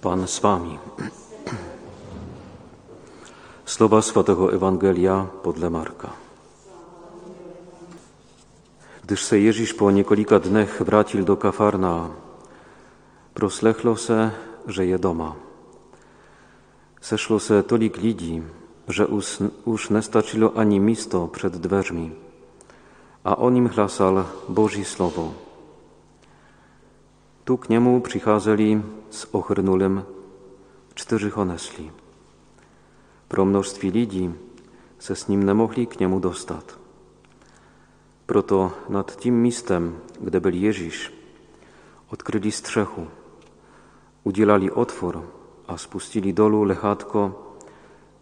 Pan z wami. Słowa Świętego Ewangelia podle Marka. Gdyż se Ježíš po několika dnech vrátil do Kafarna, proslechlo se, że je doma. Seszło se tolik lidí, że už, už nestačilo ani místo před dveřmi, a on im hlasal Boží slovo. Tu k niemu přicházeli s ochrnulym cztery honesli. Pro množství lidí se s ním nemohli k němu dostat. Proto nad tím místem, kde byl Ježíš, odkryli střechu, udělali otwór a spustili dolu lechátko,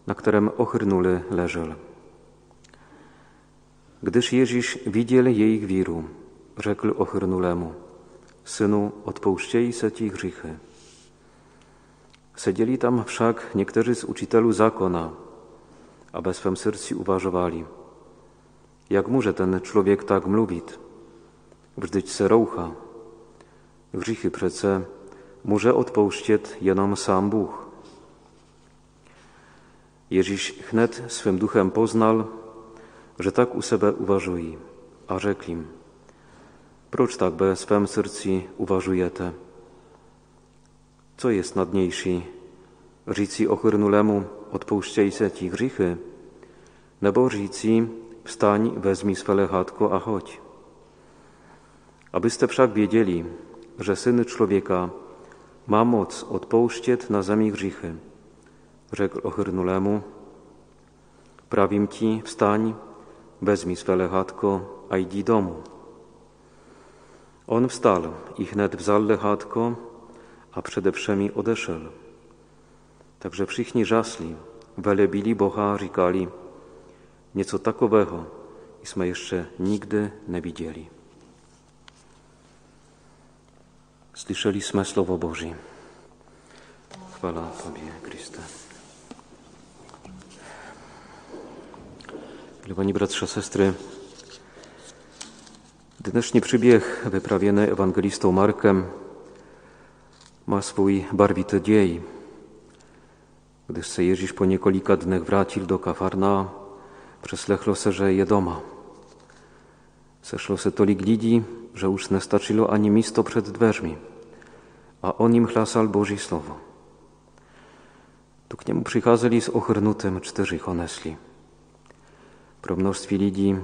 na którym ochrnule leżał. Gdyż Ježíš widział jej wiru, rzekł ochrnulemu, Synu, odpuszczaj se ci grzechy. Siedzieli tam wszak niektórzy z uczytelu zakona, a we swym sercu uważowali, jak może ten człowiek tak mówić, wżdyć se roucha. Grzechy przece może odpuszczać jenom sam Bóg. Ježíš hned swym duchem poznal, że tak u sebe uważuje, a rzekł im, proč tak be swym sercu uważujete? Co jest nadniejszy? Říci ochrnulemu, odpuszczaj se ci grzechy, nebo říci, wstań, wezmij swe lechatko, a chodź. Abyste wszak wiedzieli, że Syn Człowieka ma moc odpuszczać na zemi grzechy, rzekł ochrnulemu, prawim ci, wstań, wezmij swe lechatko, a idź domu. On wstał i wnet wzal lechatko, a przede wszemi odeszedł. Także wszyscy żasli, welebili Boha, říkali, nieco takowego, iśmy jeszcze nigdy nie widzieli. Słyszeliśmy Słowo Boże. Chwala Tobie, Chryste. Milowani bratrze, sestry, dnešní przybieg wyprawiony ewangelistą Markiem ma swój barwity dziej. Gdyż se Ježíš po několika dnech vrátil do Kafarna, přeslechlo se, że je doma. Seszło se tolik lidí, że już nie ani místo przed dveřmi, a on im hlasal Boží slovo. Tu k niemu przycházeli z ochrnutym cztery honesli. Pro množství lidí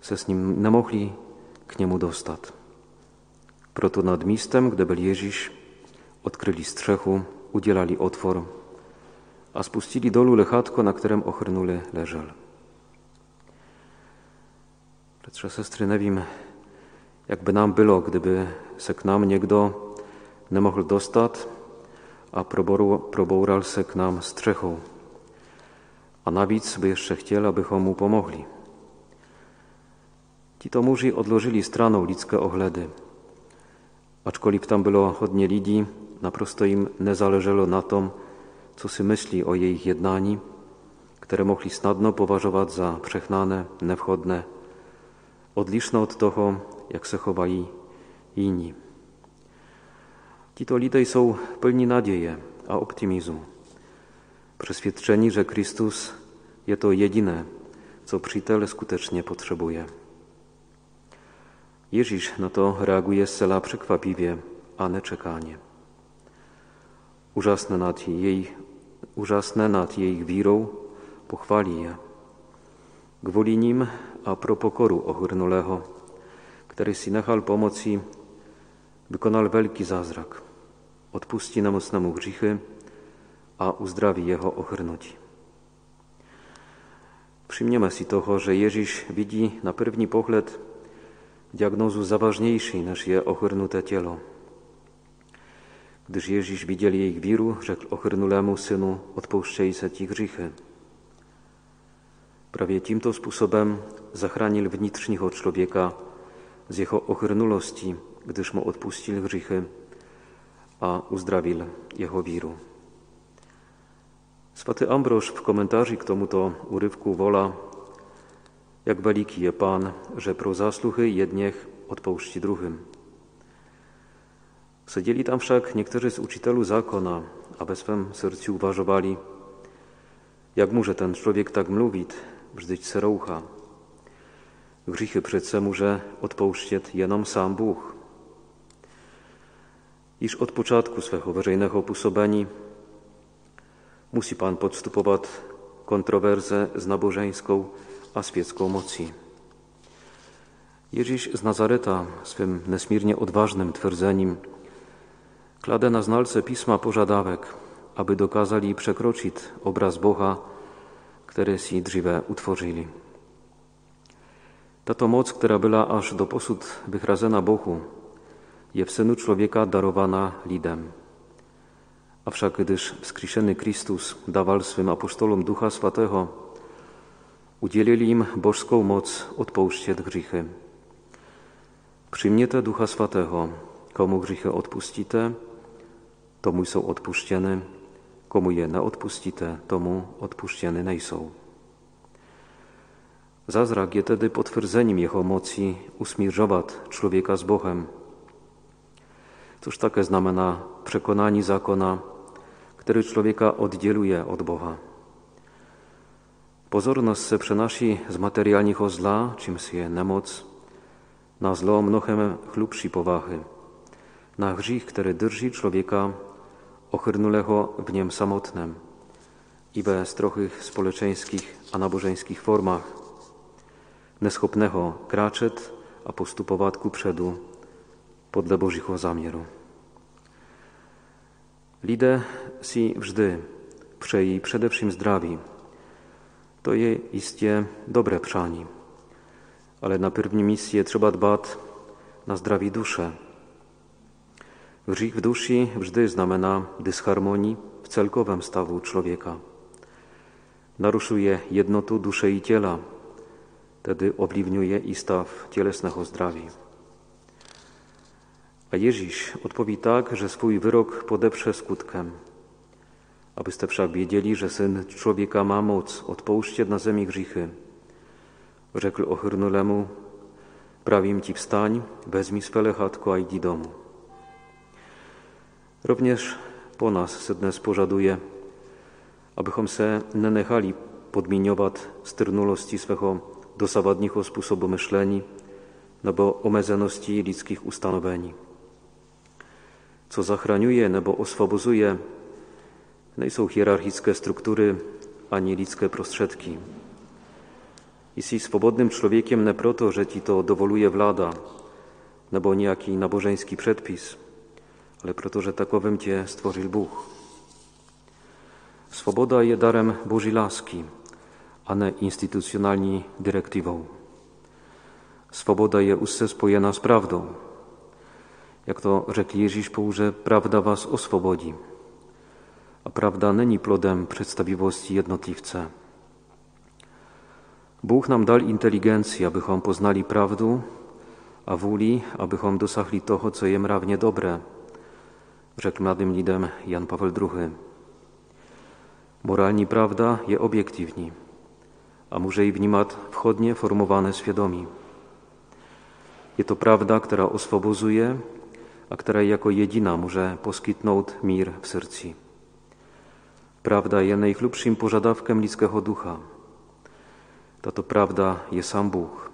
se s ním nemohli k niemu dostać. Proto nad místem, kde byl Ježíš, odkryli strzechu, udzielali otwór, a spustili dolu lechatko, na którym ochrnule leżał. Bratrze, sestry, nie wiem, jakby nam było, gdyby se k nam niekdo nie mógł dostać, a proboural se k nam strzechą, a navíc by jeszcze chcieli, abychom mu pomogli. Ci to muži odłożyli straną ludzkie ogledy. Aczkolwiek tam było hodnie lidí, naprosto im nie na tom, co si myśli o jej jednani, które mogli snadno poważować za przehnane, niewchodne, odliczne od toho, jak se chowali inni. Ci to lidej są pełni nadzieje a optymizmu. Przeświadczeni, że Chrystus jest to jedyne, co przytel skutecznie potrzebuje. Ježíš na to reaguje zcela překvapivě a nečekanie. Úžasné nad jej, úžasné nad jejich vírou pochwali je. Gwoli nim a pro pokoru ochrnulego, który si nechal pomoci, wykonal wielki zázrak. Odpuści namocnemu grzechy, a uzdrawi jeho ochrnutí. Przyjmiemy si toho, że Ježíš widzi na pierwszy pogled diagnozu zaważniejszej niż je ochrnute cielo. Gdyż Ježíš widzieli jej wiru, rzekł ochrnulemu synu, odpuszczaj se ci grzechy. Prawie tímto sposobem zachránil vnitřního człowieka z jeho ochrnulosti, gdyż mu odpustil grzechy, a uzdrawil jeho wiru. Swaty Ambroż w komentarzu k tomuto urywku wola, jak wielki je Pan, że pro zasluchy jedniech odpouczci druhym. Sedzieli tam však niektórzy z uczytelu zakona, a ve svém srdci uvažovali, jak może ten człowiek tak mluvit, brzdyć se roucha. Grzichy přece může odpouštět jenom sám Bůh. Iż od początku swego wyżejnego působení musi Pan podstupować kontrowersę z nabożeńską a świecką mocy. Ježíš z Nazareta swym nesmírně odważnym twierdzeniem klade na znalce pisma pożadawek, aby dokazali przekroczyć obraz Boha, który si dříve utworzyli. Tato moc, która była aż do posud wychrazena Bohu, je w Synu Człowieka darowana lidem. A wszak gdyż wskrzeszony Chrystus dawał swym apostolom Ducha Swatego, udzielili im bożską moc odpouštět grzichy. Przyjmiete Ducha Swatego, komu grzichy odpuścite, tomu są odpuszczone, komu je neodpuścite, tomu odpuszczone nejsou. Zazrak je tedy potwierdzeniem Jeho moci usmierzować człowieka z Bohem. Cóż takie znamena przekonani zakona, który człowieka oddzieluje od Boha. Pozorność se přenáší z materiálního zla, czym je nemoc, na zlo mnohem chlubší powahy, na hřích, który drży człowieka ochrnulego w niem samotnym i bez trochych społeczeńskich a nabożeńskich formach, neschopnego kraczet a postupować ku przedu podle Božího záměru. Lidé si vždy přejí především zdraví. To je jistě dobré přání, ale na první místě je třeba dbát na zdraví duše. Grzech w duszy wżdy znamena dysharmonii w celkowym stawu człowieka. Naruszuje jednotu duszy i ciela, wtedy obliwniuje i staw cielesnego zdrowia. A Jeziś odpowie tak, że swój wyrok podeprze skutkiem. Abyste wszak wiedzieli, że Syn Człowieka ma moc, odpouszcie na ziemi grzichy. Rzekł ochyrnulemu, prawim ci wstań, wezmij swe chatko, a idź domu. Również po nas se dnes požaduje, abychom se nenechali podmiňovat strnulosti svého dosavadního způsobu myšlení nebo omezenosti lidských ustanovení. Co zachraňuje nebo oswobozuje, nejsou hierarchické struktury ani lidské prostředky. Jsi swobodnym człowiekiem nie proto, że ci to dowoluje wlada, nebo niejaki nabożeński przepis, ale proto, że takowym cię stworzył Bóg. Swoboda je darem Bożej laski, a nie instytucjonalni dyrektywą. Swoboda je úzce spojena z prawdą. Jak to rzekł Ježíš pouze, prawda was oswobodzi. A prawda není plodem przedstawiwości jednotliwca. Bóg nam dal inteligencję, abychom poznali prawdę, a wuli, abychom dosahli toho, co je mravnie dobre, rzekł młodym lidem Jan Paweł II. Moralni prawda je obiektywni, a może i w nim wchodnie formowane świadomi. Je to prawda, która oswobozuje, a która jako jedyna może poskitnąć mir w sercu. Prawda je najchlubszym pożadawkiem ludzkiego ducha. Tato prawda je sam Bóg,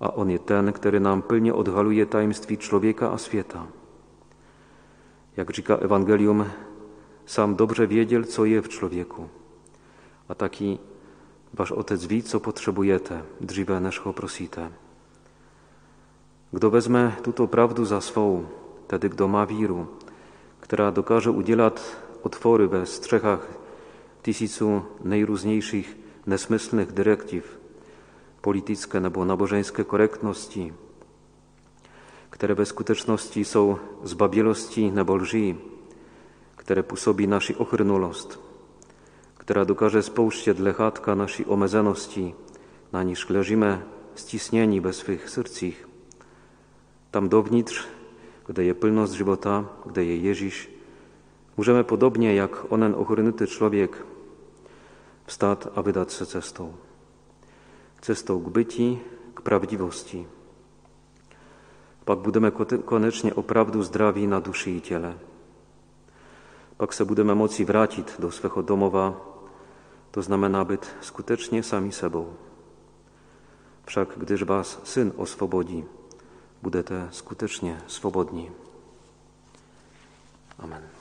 a On je ten, który nam pilnie odhaluje tajemstwi człowieka a świata. Jak říká Ewangelium, sam dobrze wiedział, co je w człowieku. A taki wasz Otec wie, co potrzebujete, dříve než ho prosíte. Kdo wezmę tuto prawdę za swą, wtedy kdo ma wiru, która dokaże udzielać otwory we strzechach tysiącu najróżniejszych nesmyslnych dyrektyw, polityczne nebo nabożeńskie korektności, które ve skuteczności są zbabielości nebo lži, które působí naši ochrnulost, która dokaże spouštět lechatka naszej omezenosti, na niż leżymy stisnieni we swych sercich. Tam downicz, gdy je pylność żywota, gdy je Jeziś, możemy podobnie jak onen ochrnuty człowiek wstać, a wydać się cestą. Cestą k byci, k prawdziwości. Pak budeme konečně opravdu zdraví na duši i těle. Pak se budeme moci vrátit do svého domova, to znamená být skutečně sami sebou. Však gdyż was Syn oswobodzi, budete skutecznie swobodni. Amen.